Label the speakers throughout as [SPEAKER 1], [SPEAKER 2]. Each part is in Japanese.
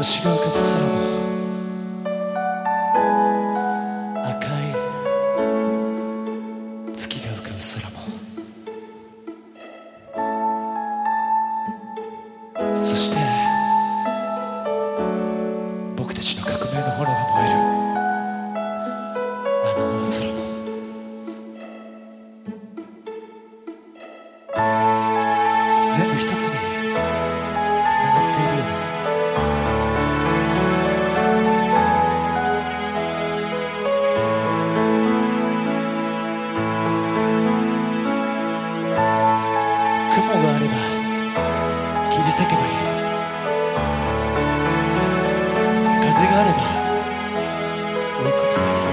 [SPEAKER 1] 星が浮かぶ空も赤い。月が浮かぶ空も。そして僕たちの革命の炎が燃える。あの大空も。全部一つに。雲があれば切り裂けばいい。風があれば追い越せばいい。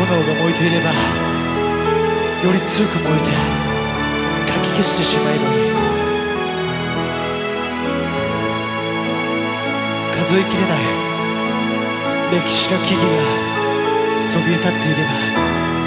[SPEAKER 1] 炎が燃えていればより強く燃えてかき消してしまえばいい。数えきれない歴史の木々がそびえ立っていれば